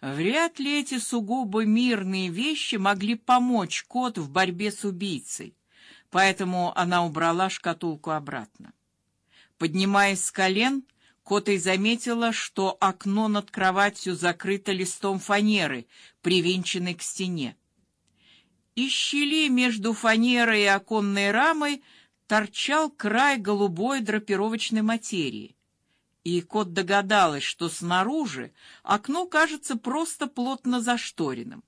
Вряд ли эти сугубо мирные вещи могли помочь кот в борьбе с убийцей, поэтому она убрала шкатулку обратно. Поднимаясь с колен, Кота заметила, что окно над кроватью закрыто листом фанеры, привинченной к стене. Из щели между фанерой и оконной рамой торчал край голубой драпировочной материи. И кот догадалась, что снаружи окно кажется просто плотно зашторенным.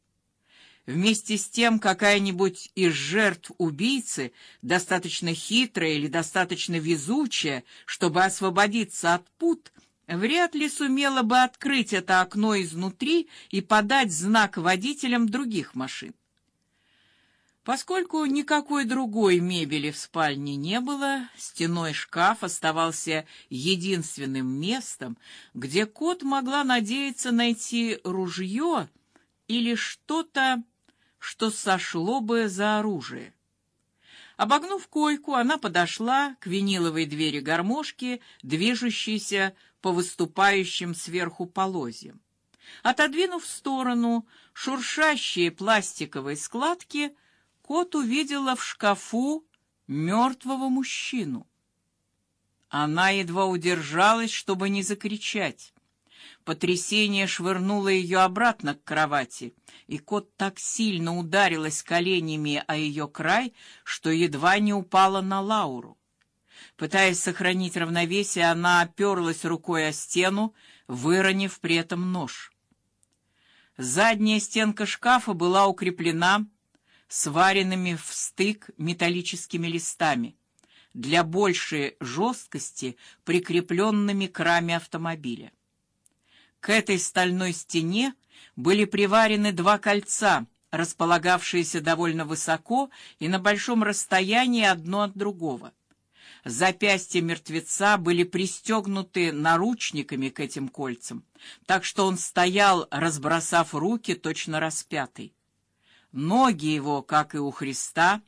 Вместе с тем, какая-нибудь из жертв убийцы, достаточно хитрая или достаточно везучая, чтобы освободиться от пут, вряд ли сумела бы открыть это окно изнутри и подать знак водителям других машин. Поскольку никакой другой мебели в спальне не было, стеной шкаф оставался единственным местом, где кот могла надеяться найти ружье или что-то, что сошло бы за оружие. Обогнув койку, она подошла к виниловой двери гармошки, движущейся по выступающим сверху полозьям. Отодвинув в сторону шуршащие пластиковые складки, Кот увидела в шкафу мертвого мужчину. Она едва удержалась, чтобы не закричать. Потрясение швырнуло ее обратно к кровати, и кот так сильно ударилась коленями о ее край, что едва не упала на Лауру. Пытаясь сохранить равновесие, она оперлась рукой о стену, выронив при этом нож. Задняя стенка шкафа была укреплена сваренными в стык металлическими листами, для большей жесткости прикрепленными к раме автомобиля. К этой стальной стене были приварены два кольца, располагавшиеся довольно высоко и на большом расстоянии одно от другого. Запястья мертвеца были пристегнуты наручниками к этим кольцам, так что он стоял, разбросав руки, точно распятый. Ноги его, как и у Христа,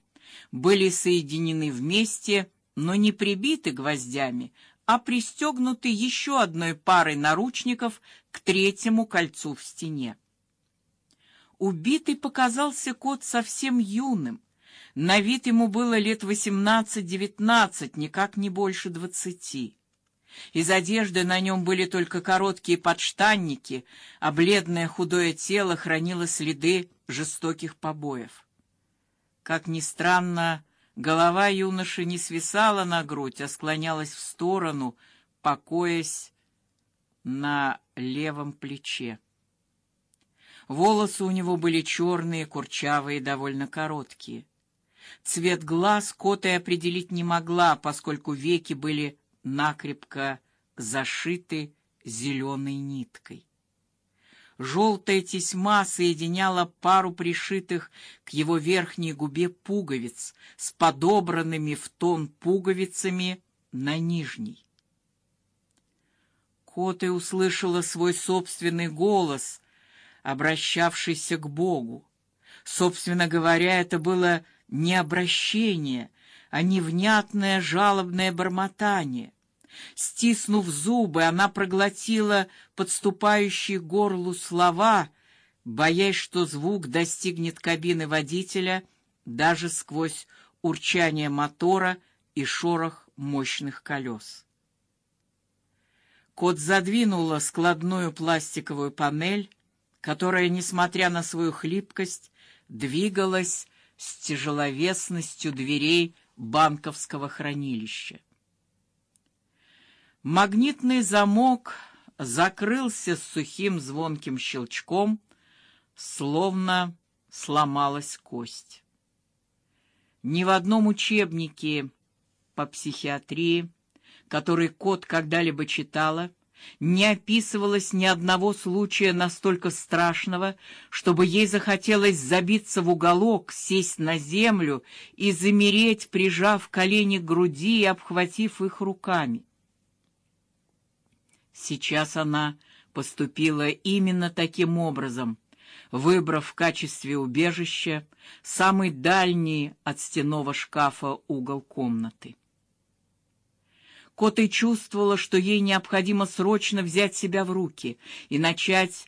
были соединены вместе, но не прибиты гвоздями, а пристегнуты еще одной парой наручников к третьему кольцу в стене. Убитый показался кот совсем юным. На вид ему было лет восемнадцать-девятнадцать, никак не больше двадцати. Из одежды на нем были только короткие подштанники, а бледное худое тело хранило следы жестоких побоев. Как ни странно, голова юноши не свисала на грудь, а склонялась в сторону, покоясь на левом плече. Волосы у него были черные, курчавые довольно короткие. Цвет глаз Кота определить не могла, поскольку веки были накрепко зашиты зеленой ниткой. Желтая тесьма соединяла пару пришитых к его верхней губе пуговиц с подобранными в тон пуговицами на нижней. Кота услышала свой собственный голос, обращавшийся к Богу. Собственно говоря, это было не обращение, а невнятное жалобное бормотание. Стиснув зубы, она проглотила подступающие к горлу слова, боясь, что звук достигнет кабины водителя даже сквозь урчание мотора и шорох мощных колес. Кот задвинула складную пластиковую панель, которая, несмотря на свою хлипкость, двигалась с тяжеловесностью дверей банковского хранилища. Магнитный замок закрылся с сухим звонким щелчком, словно сломалась кость. Ни в одном учебнике по психиатрии, который кот когда-либо читала, не описывалось ни одного случая настолько страшного, чтобы ей захотелось забиться в уголок, сесть на землю и замереть, прижав колени к груди и обхватив их руками. Сейчас она поступила именно таким образом, выбрав в качестве убежища самый дальний от стенного шкафа угол комнаты. Кота чувствовала, что ей необходимо срочно взять себя в руки и начать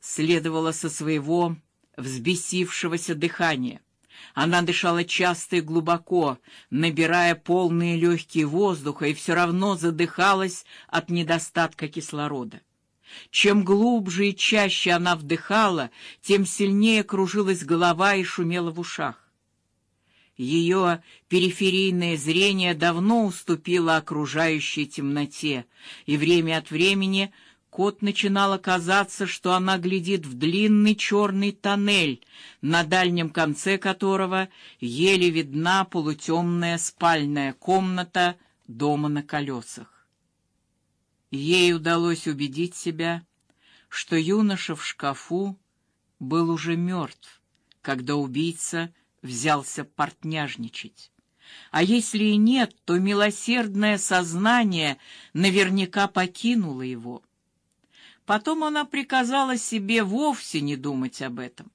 следовала со своего взбесившегося дыхания. Она дышала часто и глубоко, набирая полные легкие воздуха, и все равно задыхалась от недостатка кислорода. Чем глубже и чаще она вдыхала, тем сильнее кружилась голова и шумело в ушах. Ее периферийное зрение давно уступило окружающей темноте, и время от времени Кот начинало казаться, что она глядит в длинный черный тоннель, на дальнем конце которого еле видна полутемная спальная комната дома на колесах. Ей удалось убедить себя, что юноша в шкафу был уже мертв, когда убийца взялся портняжничать. А если и нет, то милосердное сознание наверняка покинуло его. Потом она приказала себе вовсе не думать об этом,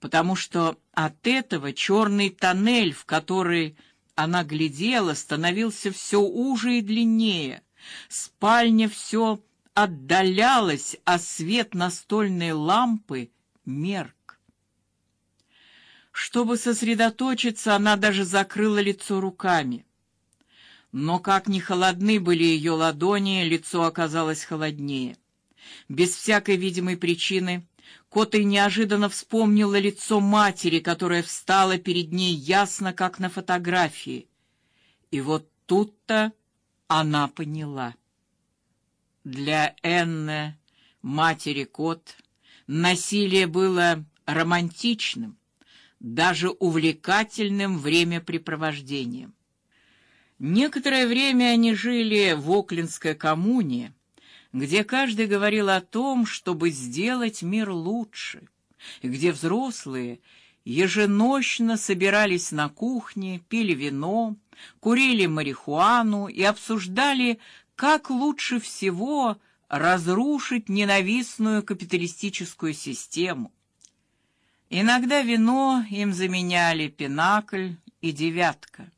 потому что от этого черный тоннель, в который она глядела, становился все уже и длиннее. Спальня все отдалялась, а свет настольной лампы мерк. Чтобы сосредоточиться, она даже закрыла лицо руками. Но как ни холодны были ее ладони, лицо оказалось холоднее. Без всякой видимой причины Котой неожиданно вспомнила лицо матери, которая встала перед ней ясно, как на фотографии. И вот тут-то она поняла. Для Энны, матери Кот, насилие было романтичным, даже увлекательным времяпрепровождением. Некоторое время они жили в Оклендской коммуне, где каждый говорил о том, чтобы сделать мир лучше, где взрослые еженочно собирались на кухне, пили вино, курили марихуану и обсуждали, как лучше всего разрушить ненавистную капиталистическую систему. Иногда вино им заменяли пинакль и девятка.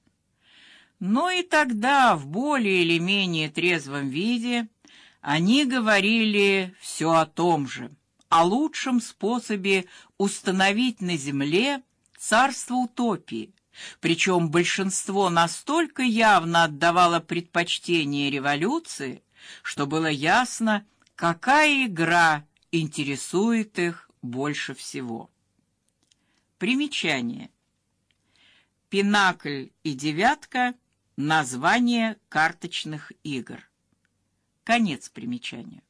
Но и тогда в более или менее трезвом виде они говорили все о том же, о лучшем способе установить на земле царство утопии. Причем большинство настолько явно отдавало предпочтение революции, что было ясно, какая игра интересует их больше всего. Примечание. Пинакль и девятка название карточных игр. Конец примечания.